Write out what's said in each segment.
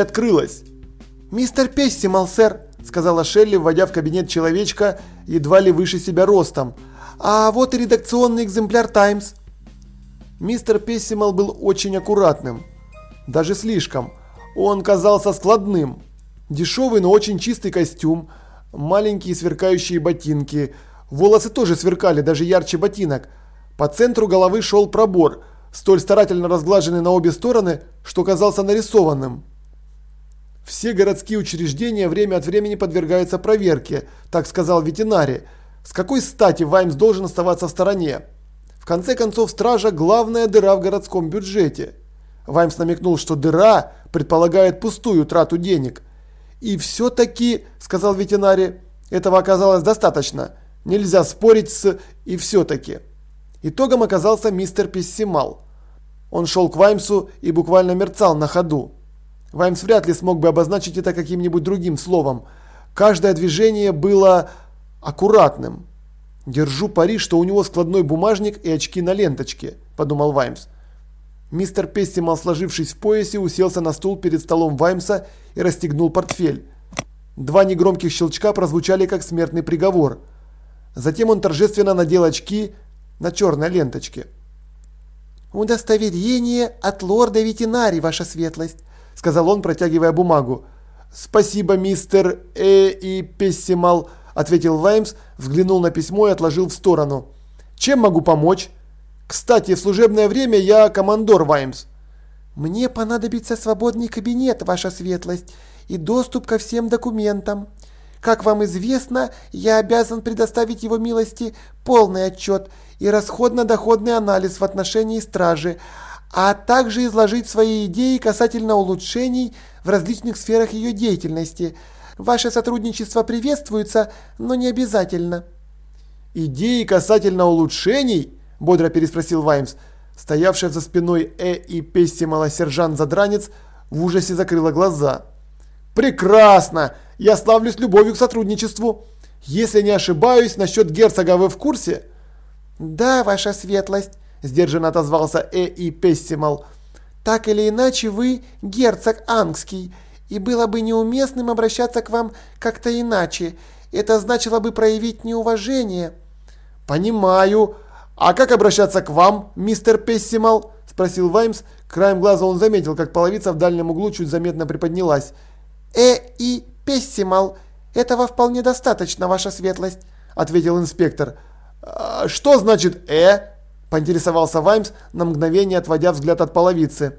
приоткрылась. «Мистер Пессимал, сэр», – сказала Шелли, вводя в кабинет человечка едва ли выше себя ростом. «А вот и редакционный экземпляр «Таймс». Мистер Пессимал был очень аккуратным. Даже слишком. Он казался складным. Дешевый, но очень чистый костюм, маленькие сверкающие ботинки. Волосы тоже сверкали, даже ярче ботинок. По центру головы шел пробор, столь старательно разглаженный на обе стороны, что казался нарисованным. Все городские учреждения время от времени подвергаются проверке, так сказал ветеринарий. С какой стати Ваймс должен оставаться в стороне? В конце концов, стража – главная дыра в городском бюджете. Ваймс намекнул, что дыра предполагает пустую трату денег. И все-таки, сказал ветеринарий, этого оказалось достаточно. Нельзя спорить с «и все-таки». Итогом оказался мистер Пессимал. Он шел к Ваймсу и буквально мерцал на ходу. Ваймс вряд ли смог бы обозначить это каким-нибудь другим словом. Каждое движение было аккуратным. «Держу пари, что у него складной бумажник и очки на ленточке», – подумал Ваймс. Мистер Пестимал, сложившись в поясе, уселся на стул перед столом Ваймса и расстегнул портфель. Два негромких щелчка прозвучали как смертный приговор. Затем он торжественно надел очки на черной ленточке. «Удостоверение от лорда ветеринарий, ваша светлость», – сказал он, протягивая бумагу. «Спасибо, мистер Э и Пессимал», ответил Ваймс, взглянул на письмо и отложил в сторону. Чем могу помочь? Кстати, в служебное время я командор Ваймс. Мне понадобится свободный кабинет, ваша светлость, и доступ ко всем документам. Как вам известно, я обязан предоставить его милости полный отчет и расходно-доходный анализ в отношении стражи, а также изложить свои идеи касательно улучшений в различных сферах ее деятельности – Ваше сотрудничество приветствуется, но не обязательно». «Идеи касательно улучшений?» – бодро переспросил Ваймс. Стоявшая за спиной Э и Пессимала сержант-задранец в ужасе закрыла глаза. «Прекрасно! Я славлюсь любовью к сотрудничеству. Если не ошибаюсь, насчет герцога вы в курсе?» «Да, ваша светлость», – сдержанно отозвался Э и Пессимал. «Так или иначе вы герцог Ангский, и было бы неуместным обращаться к вам как-то иначе. Это значило бы проявить неуважение». «Понимаю. А как обращаться к вам, мистер Пессимал?» – спросил Ваймс. Краем глаза он заметил, как половица в дальнем углу чуть заметно приподнялась. «Э и Пессимал. Этого вполне достаточно, ваша светлость», – ответил инспектор. «А «Что значит «э»?» – поинтересовался Ваймс, на мгновение отводя взгляд от половицы.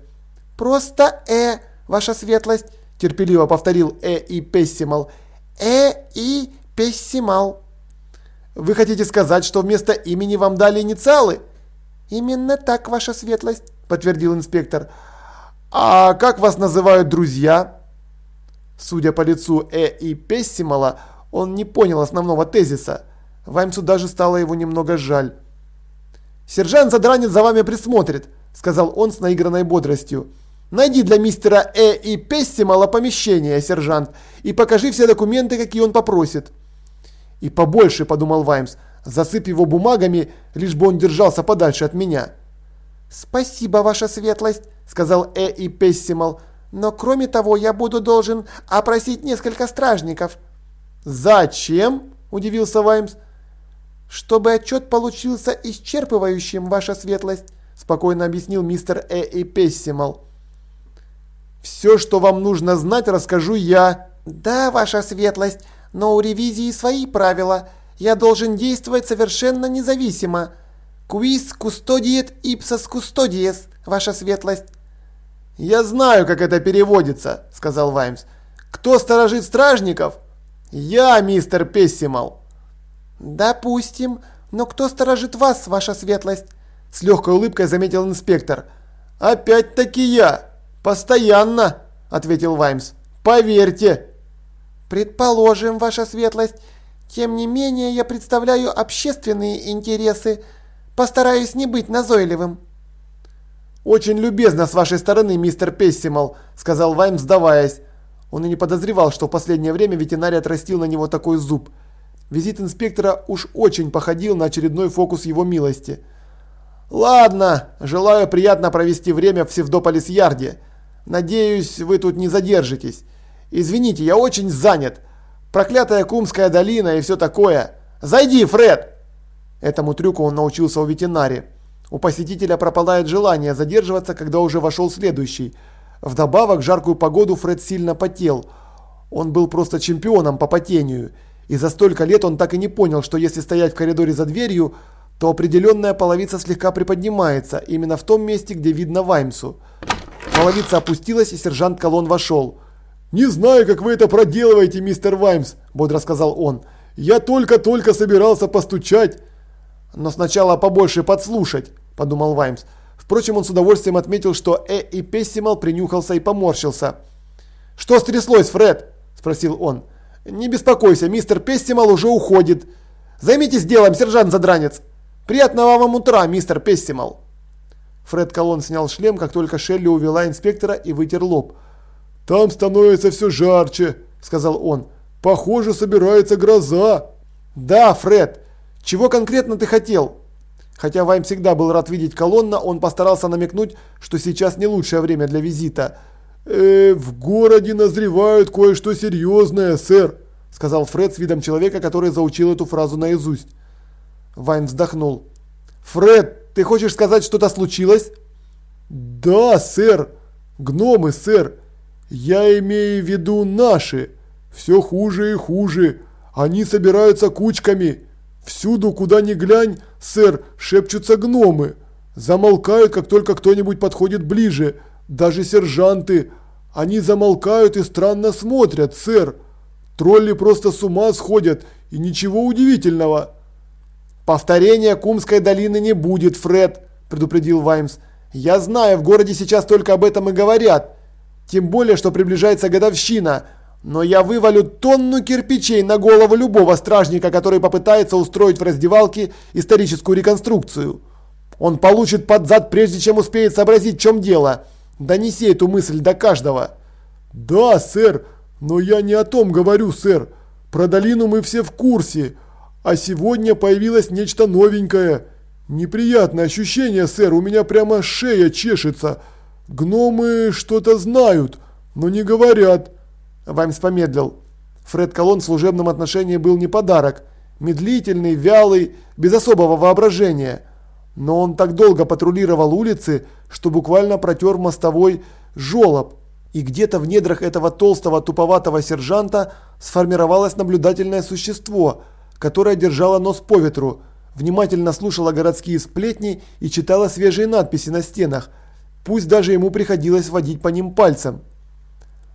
«Просто «э», ваша светлость», терпеливо повторил Э и Пессимал. Э и Пессимал. Вы хотите сказать, что вместо имени вам дали инициалы? Именно так, ваша светлость, подтвердил инспектор. А как вас называют друзья? Судя по лицу Э и Пессимала, он не понял основного тезиса. Ваймсу даже стало его немного жаль. «Сержант Задранец за вами присмотрит», – сказал он с наигранной бодростью. Найди для мистера Э и Пессимала помещение, сержант, и покажи все документы, какие он попросит. И побольше, подумал Ваймс, засыпь его бумагами, лишь бы он держался подальше от меня. Спасибо, ваша светлость, сказал Э и Пессимал, но кроме того я буду должен опросить несколько стражников. Зачем? удивился Ваймс. Чтобы отчет получился исчерпывающим, ваша светлость, спокойно объяснил мистер Э и Пессимал. Все, что вам нужно знать, расскажу я. Да, ваша светлость, но у ревизии свои правила. Я должен действовать совершенно независимо. Quis custodiet ipsos custodies, ваша светлость. Я знаю, как это переводится, сказал Ваймс. Кто сторожит стражников? Я, мистер Пессимал. Допустим, но кто сторожит вас, ваша светлость? С легкой улыбкой заметил инспектор. Опять-таки я. «Постоянно», – ответил Ваймс. «Поверьте». «Предположим, ваша светлость. Тем не менее, я представляю общественные интересы. Постараюсь не быть назойливым». «Очень любезно с вашей стороны, мистер Пессимал», – сказал Ваймс, сдаваясь. Он и не подозревал, что в последнее время ветеринарий отрастил на него такой зуб. Визит инспектора уж очень походил на очередной фокус его милости. «Ладно, желаю приятно провести время в Севдополис-Ярде. Надеюсь, вы тут не задержитесь. Извините, я очень занят. Проклятая Кумская долина и все такое. Зайди, Фред!» Этому трюку он научился у ветеринари. У посетителя пропадает желание задерживаться, когда уже вошел следующий. Вдобавок, жаркую погоду Фред сильно потел. Он был просто чемпионом по потению. И за столько лет он так и не понял, что если стоять в коридоре за дверью, то определенная половица слегка приподнимается, именно в том месте, где видно Ваймсу. Половица опустилась, и сержант Колон вошел. «Не знаю, как вы это проделываете, мистер Ваймс», – бодро сказал он. «Я только-только собирался постучать». «Но сначала побольше подслушать», – подумал Ваймс. Впрочем, он с удовольствием отметил, что Э и Пессимал принюхался и поморщился. «Что стряслось, Фред?» – спросил он. «Не беспокойся, мистер Пессимал уже уходит. Займитесь делом, сержант-задранец. Приятного вам утра, мистер Пессимал». Фред Колон снял шлем, как только Шелли увела инспектора и вытер лоб. «Там становится все жарче», – сказал он. «Похоже, собирается гроза». «Да, Фред. Чего конкретно ты хотел?» Хотя Вайм всегда был рад видеть колонна, он постарался намекнуть, что сейчас не лучшее время для визита – «Э, в городе назревают кое-что серьезное, сэр», – сказал Фред с видом человека, который заучил эту фразу наизусть. Вайн вздохнул. «Фред, ты хочешь сказать, что-то случилось?» «Да, сэр. Гномы, сэр. Я имею в виду наши. Все хуже и хуже. Они собираются кучками. Всюду, куда ни глянь, сэр, шепчутся гномы. Замолкают, как только кто-нибудь подходит ближе. Даже сержанты. Они замолкают и странно смотрят, сэр. Тролли просто с ума сходят, и ничего удивительного. Повторения Кумской долины не будет, Фред, предупредил Ваймс. Я знаю, в городе сейчас только об этом и говорят. Тем более, что приближается годовщина. Но я вывалю тонну кирпичей на голову любого стражника, который попытается устроить в раздевалке историческую реконструкцию. Он получит под зад, прежде чем успеет сообразить, в чем дело. Донеси эту мысль до каждого. Да, сэр, но я не о том говорю, сэр. Про долину мы все в курсе. А сегодня появилось нечто новенькое. Неприятное ощущение, сэр, у меня прямо шея чешется. Гномы что-то знают, но не говорят. Ваймс помедлил. Фред Колон в служебном отношении был не подарок. Медлительный, вялый, без особого воображения. Но он так долго патрулировал улицы, что буквально протер мостовой жолоб. И где-то в недрах этого толстого туповатого сержанта сформировалось наблюдательное существо, которое держало нос по ветру, внимательно слушало городские сплетни и читало свежие надписи на стенах, пусть даже ему приходилось водить по ним пальцем.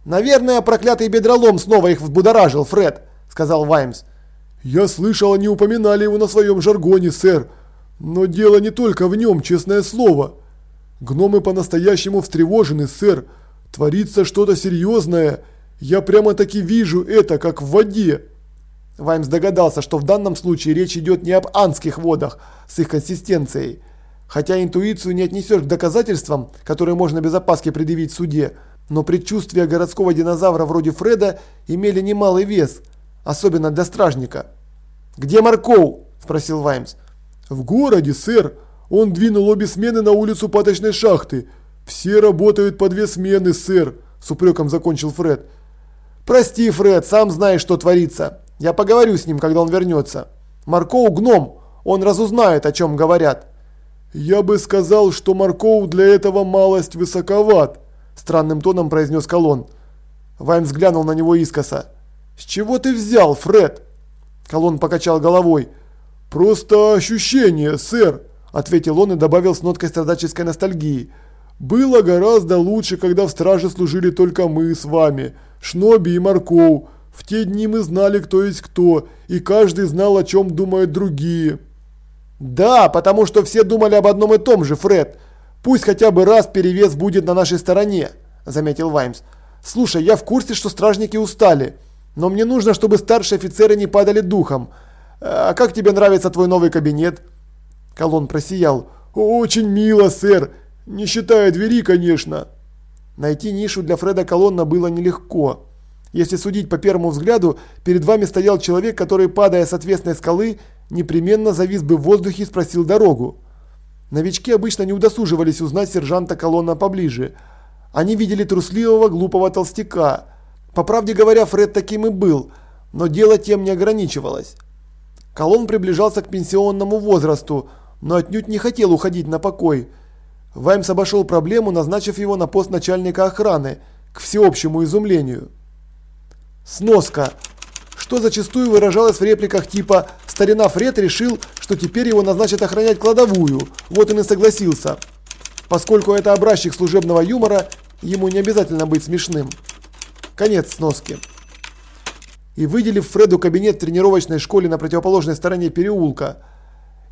«Наверное, проклятый бедролом снова их взбудоражил, Фред», – сказал Ваймс. «Я слышал, они упоминали его на своем жаргоне, сэр. Но дело не только в нем, честное слово. Гномы по-настоящему встревожены, сэр. Творится что-то серьезное. Я прямо-таки вижу это, как в воде. Ваймс догадался, что в данном случае речь идет не об анских водах с их консистенцией. Хотя интуицию не отнесешь к доказательствам, которые можно без опаски предъявить суде, но предчувствия городского динозавра вроде Фреда имели немалый вес, особенно для стражника. «Где Маркоу?» – спросил Ваймс. «В городе, сэр. Он двинул обе смены на улицу паточной шахты. Все работают по две смены, сэр», – с упреком закончил Фред. «Прости, Фред, сам знаешь, что творится. Я поговорю с ним, когда он вернется. Маркоу гном, он разузнает, о чем говорят». «Я бы сказал, что Маркоу для этого малость высоковат», – странным тоном произнес Колон. Вайн взглянул на него искоса. «С чего ты взял, Фред?» Колон покачал головой. «Просто ощущение, сэр», – ответил он и добавил с ноткой страдаческой ностальгии. «Было гораздо лучше, когда в страже служили только мы с вами, Шноби и Маркоу. В те дни мы знали, кто есть кто, и каждый знал, о чем думают другие». «Да, потому что все думали об одном и том же, Фред. Пусть хотя бы раз перевес будет на нашей стороне», – заметил Ваймс. «Слушай, я в курсе, что стражники устали, но мне нужно, чтобы старшие офицеры не падали духом». «А как тебе нравится твой новый кабинет?» Колон просиял. «Очень мило, сэр. Не считая двери, конечно». Найти нишу для Фреда Колонна было нелегко. Если судить по первому взгляду, перед вами стоял человек, который, падая с отвесной скалы, непременно завис бы в воздухе и спросил дорогу. Новички обычно не удосуживались узнать сержанта Колонна поближе. Они видели трусливого, глупого толстяка. По правде говоря, Фред таким и был, но дело тем не ограничивалось. Колон приближался к пенсионному возрасту, но отнюдь не хотел уходить на покой. Ваймс обошел проблему, назначив его на пост начальника охраны, к всеобщему изумлению. Сноска. Что зачастую выражалось в репликах типа «Старина Фред решил, что теперь его назначат охранять кладовую, вот он и согласился». Поскольку это образчик служебного юмора, ему не обязательно быть смешным. Конец сноски. И выделив Фреду кабинет тренировочной школе на противоположной стороне переулка,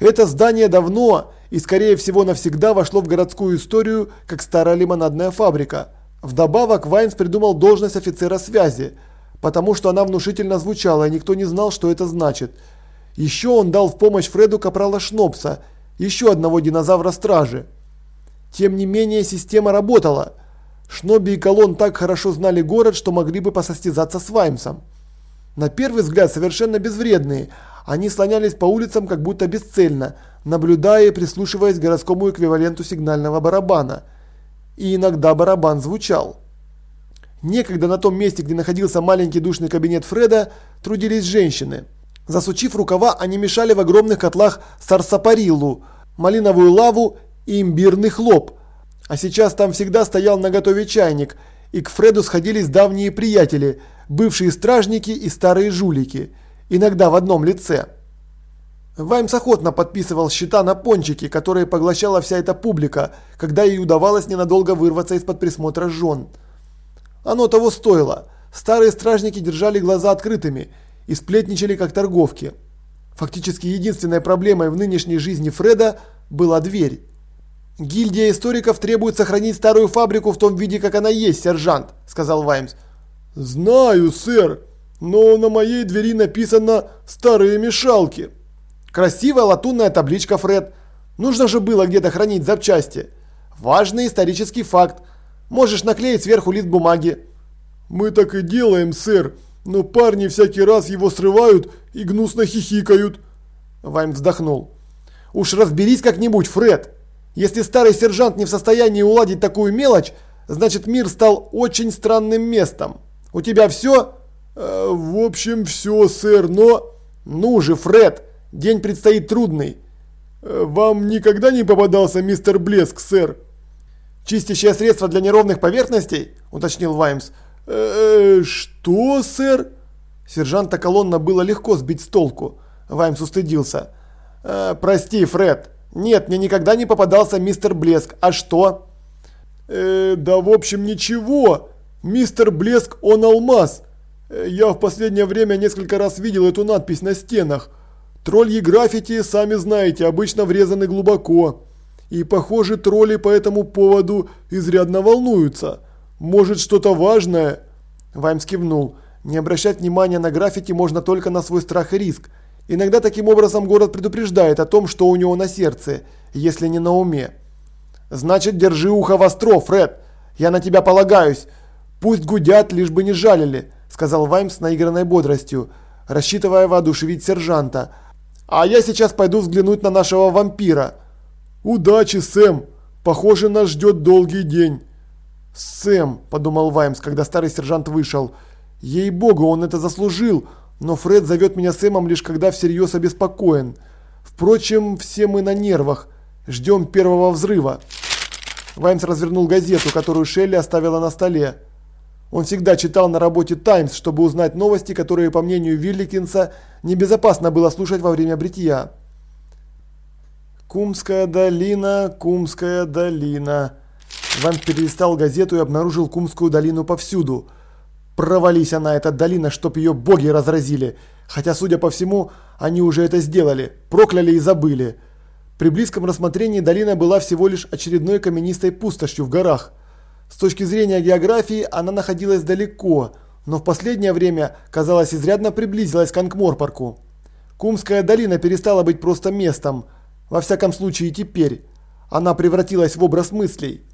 это здание давно и, скорее всего, навсегда вошло в городскую историю, как старая лимонадная фабрика. Вдобавок, Вайнс придумал должность офицера связи, потому что она внушительно звучала, и никто не знал, что это значит. Еще он дал в помощь Фреду капрала Шнопса, еще одного динозавра стражи. Тем не менее, система работала. Шноби и Колон так хорошо знали город, что могли бы посостязаться с Ваймсом. На первый взгляд совершенно безвредные – они слонялись по улицам как будто бесцельно, наблюдая и прислушиваясь к городскому эквиваленту сигнального барабана. И иногда барабан звучал. Некогда на том месте, где находился маленький душный кабинет Фреда, трудились женщины. Засучив рукава, они мешали в огромных котлах сарсапариллу, малиновую лаву и имбирный хлоп. А сейчас там всегда стоял наготове чайник, и к Фреду сходились давние приятели, бывшие стражники и старые жулики – иногда в одном лице. Ваймс охотно подписывал счета на пончики, которые поглощала вся эта публика, когда ей удавалось ненадолго вырваться из-под присмотра жен. Оно того стоило. Старые стражники держали глаза открытыми и сплетничали как торговки. Фактически единственной проблемой в нынешней жизни Фреда была дверь. «Гильдия историков требует сохранить старую фабрику в том виде, как она есть, сержант», – сказал Ваймс. «Знаю, сэр», но на моей двери написано «Старые мешалки». Красивая латунная табличка, Фред. Нужно же было где-то хранить запчасти. Важный исторический факт. Можешь наклеить сверху лист бумаги. Мы так и делаем, сэр. Но парни всякий раз его срывают и гнусно хихикают. Вайм вздохнул. Уж разберись как-нибудь, Фред. Если старый сержант не в состоянии уладить такую мелочь, значит мир стал очень странным местом. У тебя все? Э, «В общем, все, сэр, но...» «Ну же, Фред, день предстоит трудный». Э, «Вам никогда не попадался мистер Блеск, сэр?» «Чистящее средство для неровных поверхностей?» – уточнил Ваймс. «Э, -э что, сэр?» Сержанта Колонна было легко сбить с толку. Ваймс устыдился. «Э, «Прости, Фред. Нет, мне никогда не попадался мистер Блеск. А что?» «Э, да в общем ничего. Мистер Блеск, он алмаз. Э, я в последнее время несколько раз видел эту надпись на стенах. Тролльи граффити, сами знаете, обычно врезаны глубоко. И, похоже, тролли по этому поводу изрядно волнуются. Может, что-то важное?» Ваймс кивнул. Не обращать внимания на граффити можно только на свой страх и риск. Иногда таким образом город предупреждает о том, что у него на сердце, если не на уме. «Значит, держи ухо востро, Фред. Я на тебя полагаюсь. Пусть гудят, лишь бы не жалили сказал Ваймс с наигранной бодростью, рассчитывая воодушевить сержанта. «А я сейчас пойду взглянуть на нашего вампира». «Удачи, Сэм! Похоже, нас ждет долгий день». «Сэм», – подумал Ваймс, когда старый сержант вышел. «Ей-богу, он это заслужил, но Фред зовет меня Сэмом лишь когда всерьез обеспокоен. Впрочем, все мы на нервах. Ждем первого взрыва». Ваймс развернул газету, которую Шелли оставила на столе. Он всегда читал на работе «Таймс», чтобы узнать новости, которые, по мнению Вилликинса, небезопасно было слушать во время бритья. Кумская долина, Кумская долина. Ван перелистал газету и обнаружил Кумскую долину повсюду. Провались она, эта долина, чтоб ее боги разразили. Хотя, судя по всему, они уже это сделали, прокляли и забыли. При близком рассмотрении долина была всего лишь очередной каменистой пустошью в горах – с точки зрения географии она находилась далеко, но в последнее время, казалось, изрядно приблизилась к Анкморпорку. Кумская долина перестала быть просто местом, во всяком случае теперь. Она превратилась в образ мыслей.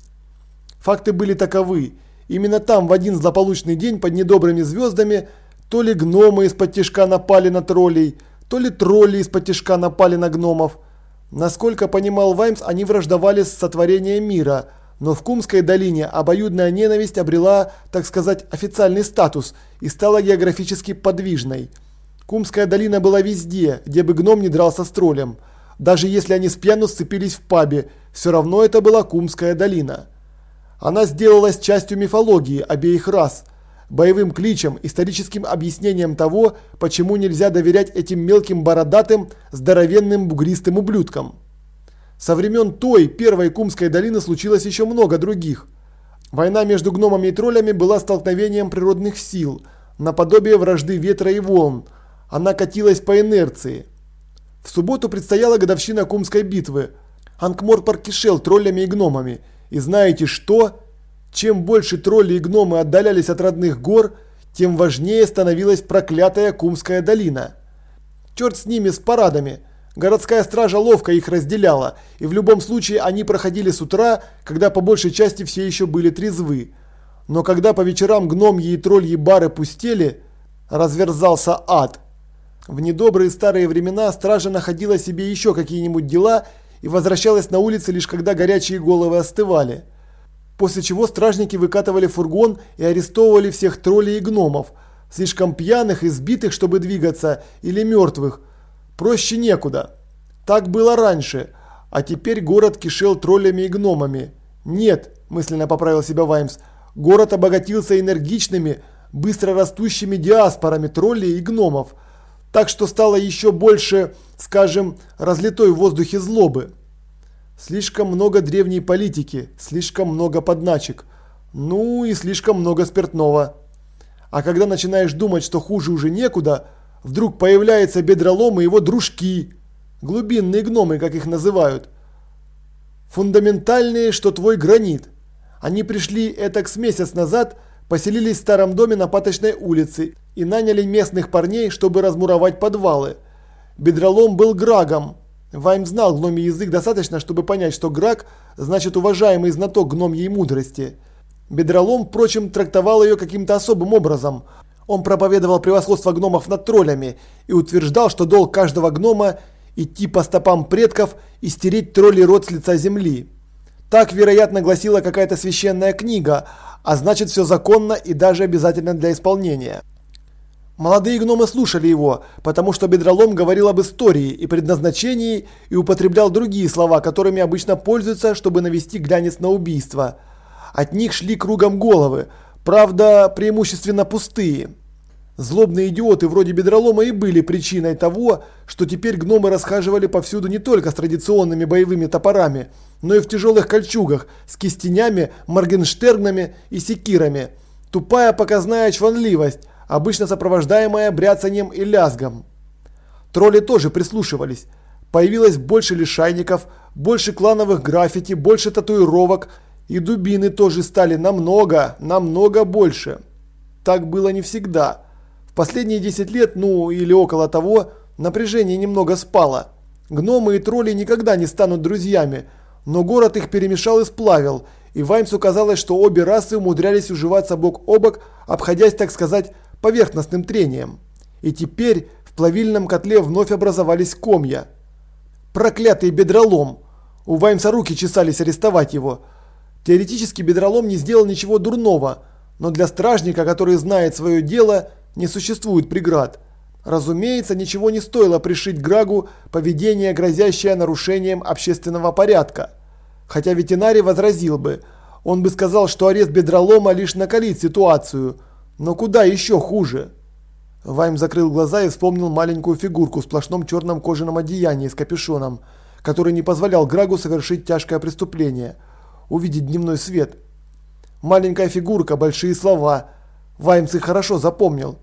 Факты были таковы. Именно там в один злополучный день под недобрыми звездами то ли гномы из-под тяжка напали на троллей, то ли тролли из-под тяжка напали на гномов. Насколько понимал Ваймс, они враждовали с сотворением мира – Но в Кумской долине обоюдная ненависть обрела, так сказать, официальный статус и стала географически подвижной. Кумская долина была везде, где бы гном не дрался с троллем. Даже если они с пьяну сцепились в пабе, все равно это была Кумская долина. Она сделалась частью мифологии обеих рас, боевым кличем, историческим объяснением того, почему нельзя доверять этим мелким бородатым, здоровенным бугристым ублюдкам. Со времен той, первой Кумской долины случилось еще много других. Война между гномами и троллями была столкновением природных сил, наподобие вражды ветра и волн. Она катилась по инерции. В субботу предстояла годовщина Кумской битвы. Анкморпор кишел троллями и гномами. И знаете что? Чем больше тролли и гномы отдалялись от родных гор, тем важнее становилась проклятая Кумская долина. Черт с ними, с парадами. Городская стража ловко их разделяла, и в любом случае они проходили с утра, когда по большей части все еще были трезвы. Но когда по вечерам гномьи и тролльи бары пустели, разверзался ад. В недобрые старые времена стража находила себе еще какие-нибудь дела и возвращалась на улицы лишь когда горячие головы остывали. После чего стражники выкатывали фургон и арестовывали всех троллей и гномов, слишком пьяных и сбитых, чтобы двигаться, или мертвых, Проще некуда. Так было раньше, а теперь город кишел троллями и гномами. Нет, мысленно поправил себя Ваймс, город обогатился энергичными, быстро растущими диаспорами троллей и гномов. Так что стало еще больше, скажем, разлитой в воздухе злобы. Слишком много древней политики, слишком много подначек. Ну и слишком много спиртного. А когда начинаешь думать, что хуже уже некуда – Вдруг появляется бедролом и его дружки. Глубинные гномы, как их называют. Фундаментальные, что твой гранит. Они пришли этак с месяц назад, поселились в старом доме на Паточной улице и наняли местных парней, чтобы размуровать подвалы. Бедролом был Грагом. Вайм знал гномий язык достаточно, чтобы понять, что Граг значит уважаемый знаток гномьей мудрости. Бедролом, впрочем, трактовал ее каким-то особым образом – он проповедовал превосходство гномов над троллями и утверждал, что долг каждого гнома идти по стопам предков и стереть троллей род с лица земли. Так, вероятно, гласила какая-то священная книга, а значит все законно и даже обязательно для исполнения. Молодые гномы слушали его, потому что Бедролом говорил об истории и предназначении и употреблял другие слова, которыми обычно пользуются, чтобы навести глянец на убийство. От них шли кругом головы, правда, преимущественно пустые. Злобные идиоты вроде Бедролома и были причиной того, что теперь гномы расхаживали повсюду не только с традиционными боевыми топорами, но и в тяжелых кольчугах с кистенями, моргенштернами и секирами. Тупая показная чванливость, обычно сопровождаемая бряцанием и лязгом. Тролли тоже прислушивались. Появилось больше лишайников, больше клановых граффити, больше татуировок, и дубины тоже стали намного, намного больше. Так было не всегда. Последние 10 лет, ну или около того, напряжение немного спало. Гномы и тролли никогда не станут друзьями, но город их перемешал и сплавил, и Ваймсу казалось, что обе расы умудрялись уживаться бок о бок, обходясь, так сказать, поверхностным трением. И теперь в плавильном котле вновь образовались комья. Проклятый бедролом! У Ваймса руки чесались арестовать его. Теоретически бедролом не сделал ничего дурного, но для стражника, который знает свое дело, не существует преград. Разумеется, ничего не стоило пришить Грагу поведение, грозящее нарушением общественного порядка. Хотя ветеринарий возразил бы. Он бы сказал, что арест бедролома лишь накалит ситуацию. Но куда еще хуже? Вайм закрыл глаза и вспомнил маленькую фигурку в сплошном черном кожаном одеянии с капюшоном, который не позволял Грагу совершить тяжкое преступление – увидеть дневной свет. Маленькая фигурка, большие слова – Ваймс их хорошо запомнил.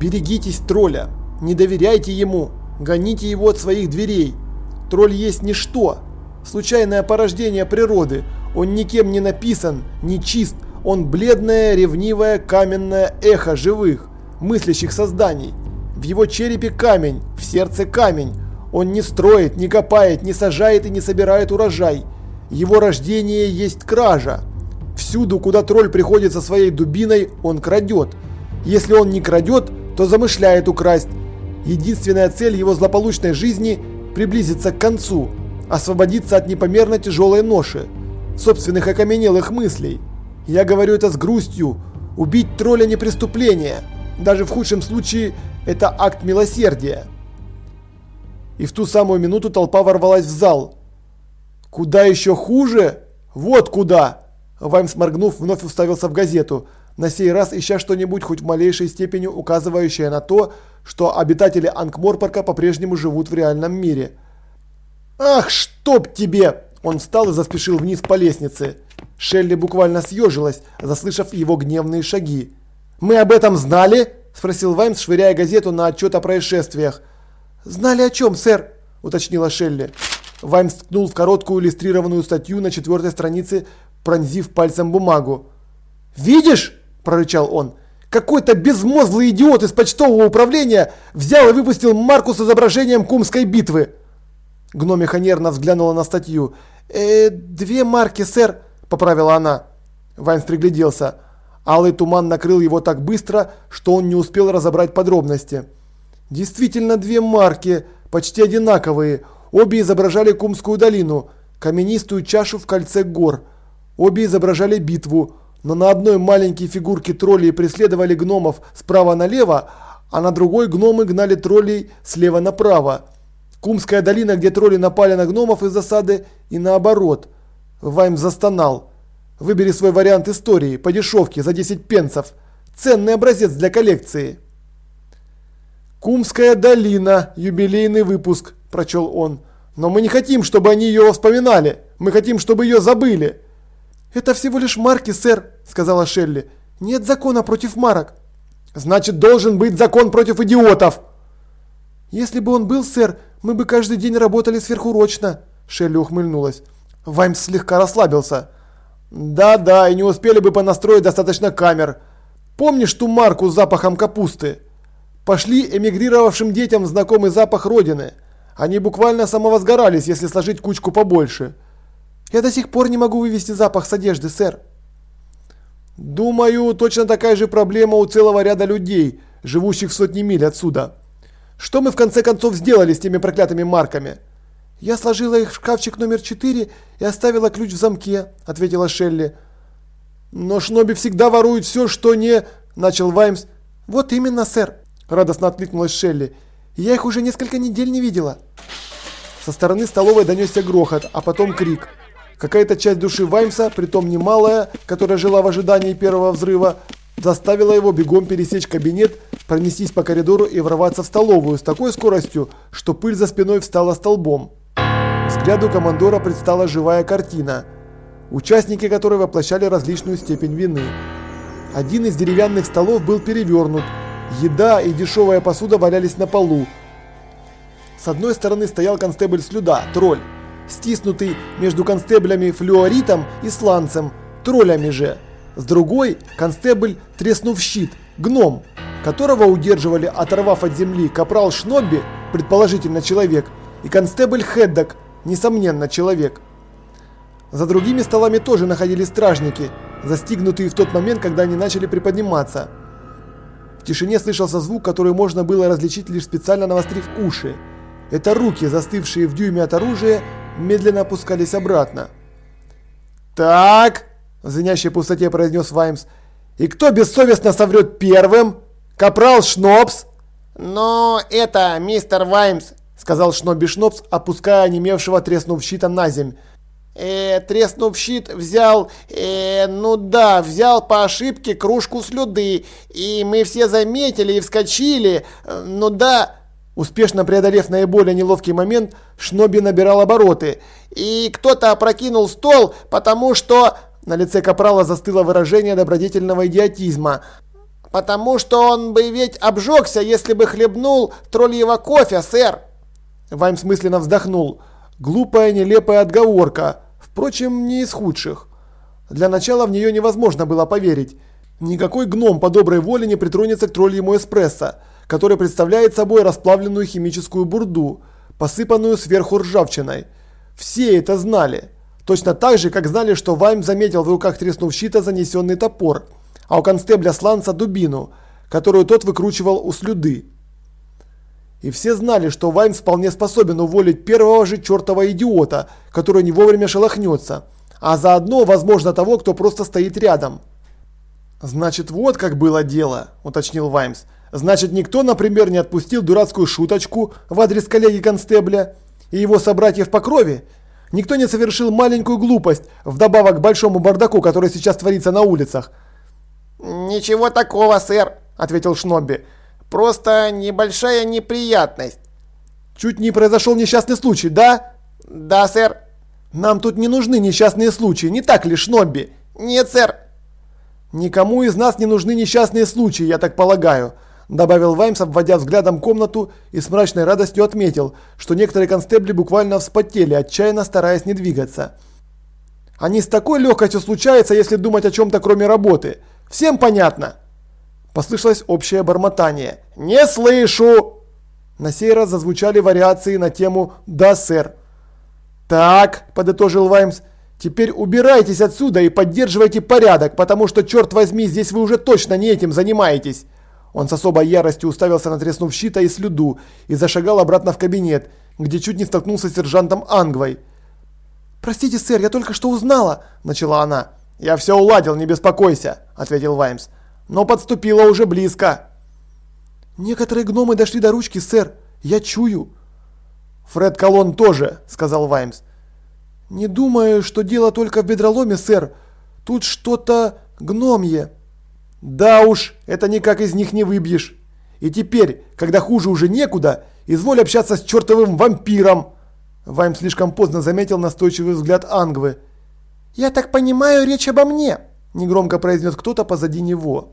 Берегитесь тролля, не доверяйте ему, гоните его от своих дверей. Тролль есть ничто, случайное порождение природы, он никем не написан, не чист, он бледное, ревнивое, каменное эхо живых, мыслящих созданий. В его черепе камень, в сердце камень. Он не строит, не копает, не сажает и не собирает урожай. Его рождение есть кража. Всюду, куда тролль приходит со своей дубиной, он крадет. Если он не крадет, то замышляет украсть. Единственная цель его злополучной жизни – приблизиться к концу, освободиться от непомерно тяжелой ноши. собственных окаменелых мыслей. Я говорю это с грустью. Убить тролля не преступление. Даже в худшем случае это акт милосердия. И в ту самую минуту толпа ворвалась в зал. Куда еще хуже? Вот куда! Ваймс, моргнув, вновь уставился в газету, на сей раз ища что-нибудь хоть в малейшей степени указывающее на то, что обитатели Анкморпорка по-прежнему живут в реальном мире. «Ах, чтоб тебе!» Он встал и заспешил вниз по лестнице. Шелли буквально съежилась, заслышав его гневные шаги. «Мы об этом знали?» – спросил Ваймс, швыряя газету на отчет о происшествиях. «Знали о чем, сэр?» – уточнила Шелли. Ваймс ткнул в короткую иллюстрированную статью на четвертой странице, пронзив пальцем бумагу. «Видишь?» – прорычал он. «Какой-то безмозглый идиот из почтового управления взял и выпустил марку с изображением Кумской битвы!» Гномиха нервно взглянула на статью. «Э, две марки, сэр», – поправила она. Вайнс пригляделся. Алый туман накрыл его так быстро, что он не успел разобрать подробности. Действительно две марки, почти одинаковые. Обе изображали Кумскую долину, каменистую чашу в кольце гор. Обе изображали битву, но на одной маленькие фигурки троллей преследовали гномов справа налево, а на другой гномы гнали троллей слева направо. Кумская долина, где тролли напали на гномов из засады, и наоборот. Вайм застонал. Выбери свой вариант истории, по дешевке, за 10 пенсов. Ценный образец для коллекции. «Кумская долина, юбилейный выпуск», – прочел он. «Но мы не хотим, чтобы они ее вспоминали. Мы хотим, чтобы ее забыли». «Это всего лишь марки, сэр», – сказала Шелли. «Нет закона против марок». «Значит, должен быть закон против идиотов!» «Если бы он был, сэр, мы бы каждый день работали сверхурочно», – Шелли ухмыльнулась. Ваймс слегка расслабился. «Да-да, и не успели бы понастроить достаточно камер. Помнишь ту марку с запахом капусты? Пошли эмигрировавшим детям знакомый запах родины. Они буквально самовозгорались, если сложить кучку побольше». «Я до сих пор не могу вывести запах с одежды, сэр». «Думаю, точно такая же проблема у целого ряда людей, живущих в сотни миль отсюда». Что мы в конце концов сделали с теми проклятыми марками? Я сложила их в шкафчик номер 4 и оставила ключ в замке, ответила Шелли. Но Шноби всегда ворует все, что не... Начал Ваймс. Вот именно, сэр, радостно откликнулась Шелли. Я их уже несколько недель не видела. Со стороны столовой донесся грохот, а потом крик. Какая-то часть души Ваймса, притом немалая, которая жила в ожидании первого взрыва, заставила его бегом пересечь кабинет, пронестись по коридору и ворваться в столовую с такой скоростью, что пыль за спиной встала столбом. Взгляду командора предстала живая картина, участники которой воплощали различную степень вины. Один из деревянных столов был перевернут, еда и дешевая посуда валялись на полу. С одной стороны стоял констебль Слюда, тролль, стиснутый между констеблями Флюоритом и Сланцем, троллями же. С другой – констебль, треснув щит, гном, которого удерживали, оторвав от земли, капрал Шнобби, предположительно человек, и констебль Хеддок, несомненно человек. За другими столами тоже находились стражники, застигнутые в тот момент, когда они начали приподниматься. В тишине слышался звук, который можно было различить лишь специально навострив уши. Это руки, застывшие в дюйме от оружия, медленно опускались обратно. «Так!» В звенящей пустоте произнес Ваймс. «И кто бессовестно соврет первым? Капрал Шнопс?» «Но это мистер Ваймс», сказал Шноби Шнопс, опуская онемевшего треснув щита на земь. Э, треснув щит, взял, э, ну да, взял по ошибке кружку слюды, и мы все заметили и вскочили, э, ну да...» Успешно преодолев наиболее неловкий момент, Шноби набирал обороты. «И кто-то опрокинул стол, потому что...» На лице Капрала застыло выражение добродетельного идиотизма. «Потому что он бы ведь обжегся, если бы хлебнул тролльего кофе, сэр!» Вайм смысленно вздохнул. Глупая, нелепая отговорка. Впрочем, не из худших. Для начала в нее невозможно было поверить. Никакой гном по доброй воле не притронется к тролльему эспрессо, который представляет собой расплавленную химическую бурду, посыпанную сверху ржавчиной. Все это знали. Точно так же, как знали, что Вайм заметил в руках треснувщита занесенный топор, а у констебля Сланца дубину, которую тот выкручивал у слюды. И все знали, что Вайм вполне способен уволить первого же чертова идиота, который не вовремя шелохнется. а заодно, возможно, того, кто просто стоит рядом. «Значит, вот как было дело», – уточнил Ваймс. «Значит, никто, например, не отпустил дурацкую шуточку в адрес коллеги-констебля и его собратьев по крови? Никто не совершил маленькую глупость, вдобавок к большому бардаку, который сейчас творится на улицах?» «Ничего такого, сэр», – ответил Шнобби. «Просто небольшая неприятность». «Чуть не произошел несчастный случай, да?» «Да, сэр». «Нам тут не нужны несчастные случаи, не так ли, Шнобби?» «Нет, сэр». «Никому из нас не нужны несчастные случаи, я так полагаю», добавил Ваймс, обводя взглядом комнату и с мрачной радостью отметил, что некоторые констебли буквально вспотели, отчаянно стараясь не двигаться. «Они с такой легкостью случаются, если думать о чем-то кроме работы. Всем понятно?» Послышалось общее бормотание. «Не слышу!» На сей раз зазвучали вариации на тему «Да, сэр». «Так», – подытожил Ваймс, – Теперь убирайтесь отсюда и поддерживайте порядок, потому что, черт возьми, здесь вы уже точно не этим занимаетесь. Он с особой яростью уставился на треснувщита и слюду и зашагал обратно в кабинет, где чуть не столкнулся с сержантом Ангвой. «Простите, сэр, я только что узнала», – начала она. «Я все уладил, не беспокойся», – ответил Ваймс. «Но подступила уже близко». «Некоторые гномы дошли до ручки, сэр. Я чую». «Фред Колон тоже», – сказал Ваймс. «Не думаю, что дело только в бедроломе, сэр. Тут что-то гномье». «Да уж, это никак из них не выбьешь. И теперь, когда хуже уже некуда, изволь общаться с чертовым вампиром!» Вайм слишком поздно заметил настойчивый взгляд Ангвы. «Я так понимаю, речь обо мне», – негромко произнес кто-то позади него.